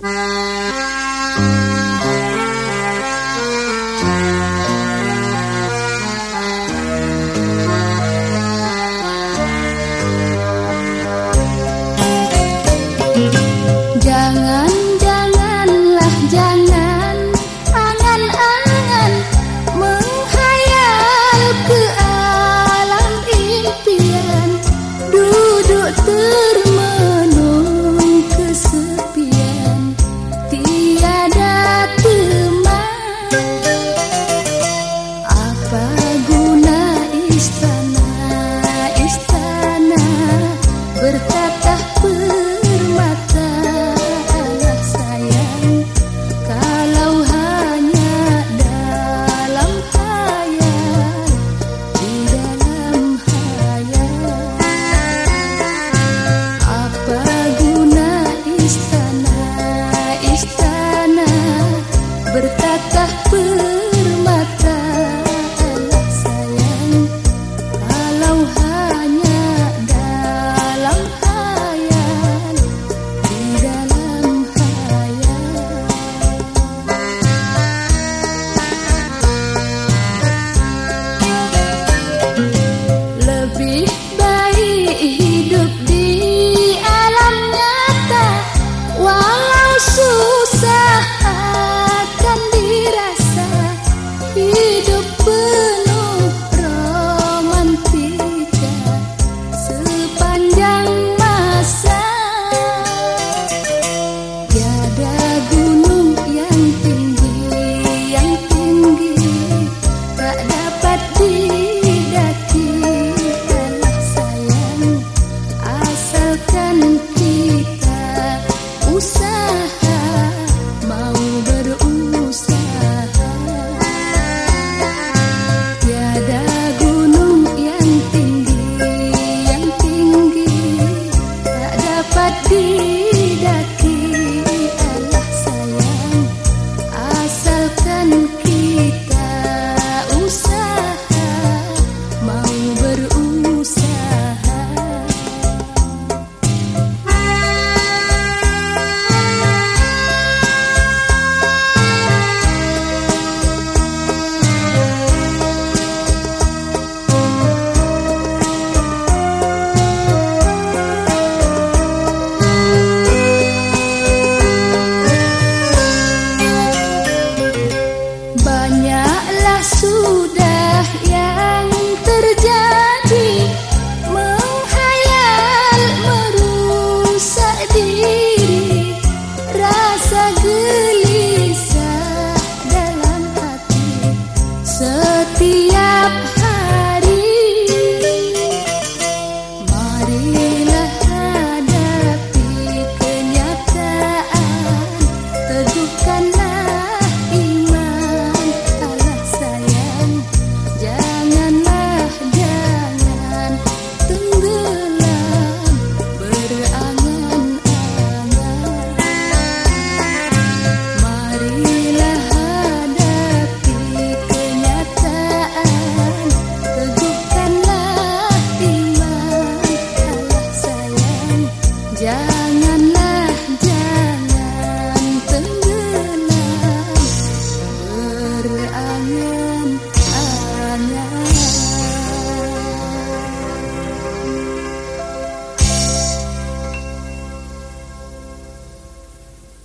Bye. distant Yeah. segera